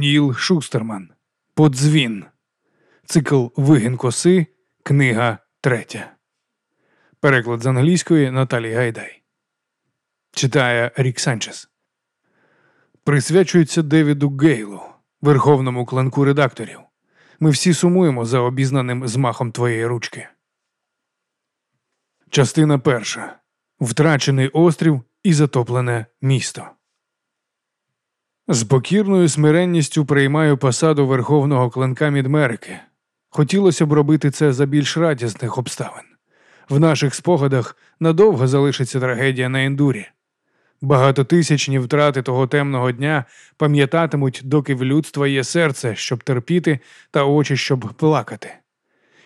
Ніл Шустерман. Подзвін. Цикл Вигін коси. Книга третя. Переклад з англійської Наталії Гайдай. Читає Рік Санчес. Присвячується Девіду Гейлу, верховному кланку редакторів. Ми всі сумуємо за обізнаним змахом твоєї ручки. Частина перша. Втрачений острів і затоплене місто. З покірною смиренністю приймаю посаду верховного клинка Мідмерики. Хотілося б робити це за більш радісних обставин. В наших спогадах надовго залишиться трагедія на ендурі. Багатотисячні втрати того темного дня пам'ятатимуть, доки в людства є серце, щоб терпіти, та очі, щоб плакати.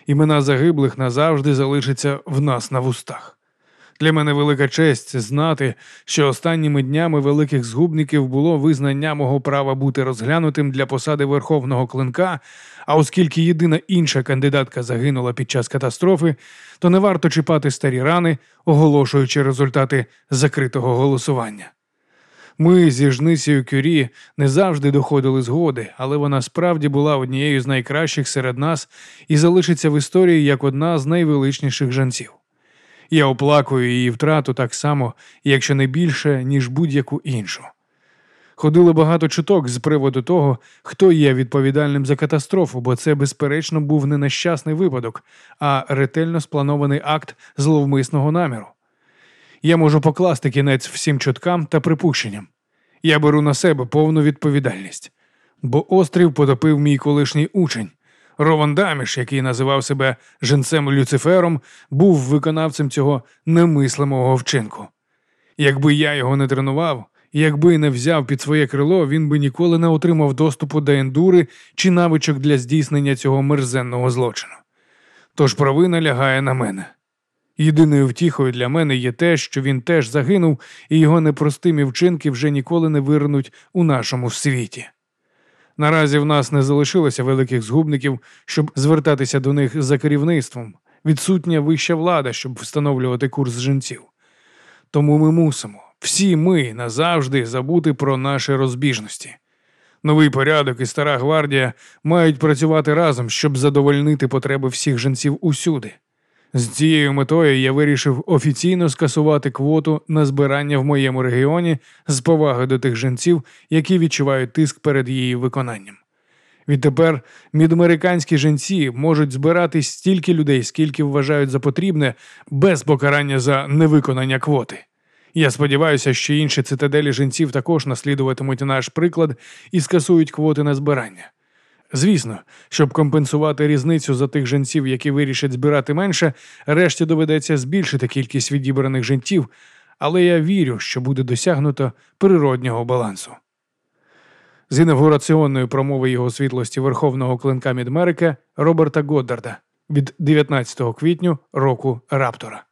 Імена загиблих назавжди залишаться в нас на вустах. Для мене велика честь знати, що останніми днями великих згубників було визнання мого права бути розглянутим для посади верховного клинка. А оскільки єдина інша кандидатка загинула під час катастрофи, то не варто чіпати старі рани, оголошуючи результати закритого голосування. Ми зі жницею Кюрі не завжди доходили згоди, але вона справді була однією з найкращих серед нас і залишиться в історії як одна з найвеличніших жанців. Я оплакую її втрату так само, якщо не більше, ніж будь-яку іншу. Ходило багато чуток з приводу того, хто є відповідальним за катастрофу, бо це, безперечно, був не нещасний випадок, а ретельно спланований акт зловмисного наміру. Я можу покласти кінець всім чуткам та припущенням. Я беру на себе повну відповідальність, бо острів потопив мій колишній учень, Рован Даміш, який називав себе женцем Люцифером, був виконавцем цього немислимого вчинку. Якби я його не тренував, якби не взяв під своє крило, він би ніколи не отримав доступу до ендури чи навичок для здійснення цього мерзенного злочину. Тож провина лягає на мене. Єдиною втіхою для мене є те, що він теж загинув, і його непростимі вчинки вже ніколи не вирнуть у нашому світі. Наразі в нас не залишилося великих згубників, щоб звертатися до них за керівництвом, відсутня вища влада, щоб встановлювати курс жінців. Тому ми мусимо, всі ми назавжди забути про наші розбіжності. Новий порядок і стара гвардія мають працювати разом, щоб задовольнити потреби всіх жінців усюди. З цією метою я вирішив офіційно скасувати квоту на збирання в моєму регіоні з поваги до тих жінців, які відчувають тиск перед її виконанням. Відтепер мідамериканські жінці можуть збирати стільки людей, скільки вважають за потрібне, без покарання за невиконання квоти. Я сподіваюся, що інші цитаделі жінців також наслідуватимуть наш приклад і скасують квоти на збирання. Звісно, щоб компенсувати різницю за тих жінців, які вирішать збирати менше, решті доведеться збільшити кількість відібраних жінців, але я вірю, що буде досягнуто природнього балансу. З інавгураціонної промови його світлості Верховного клинка Мідмерика Роберта Годдарда від 19 квітня року Раптора.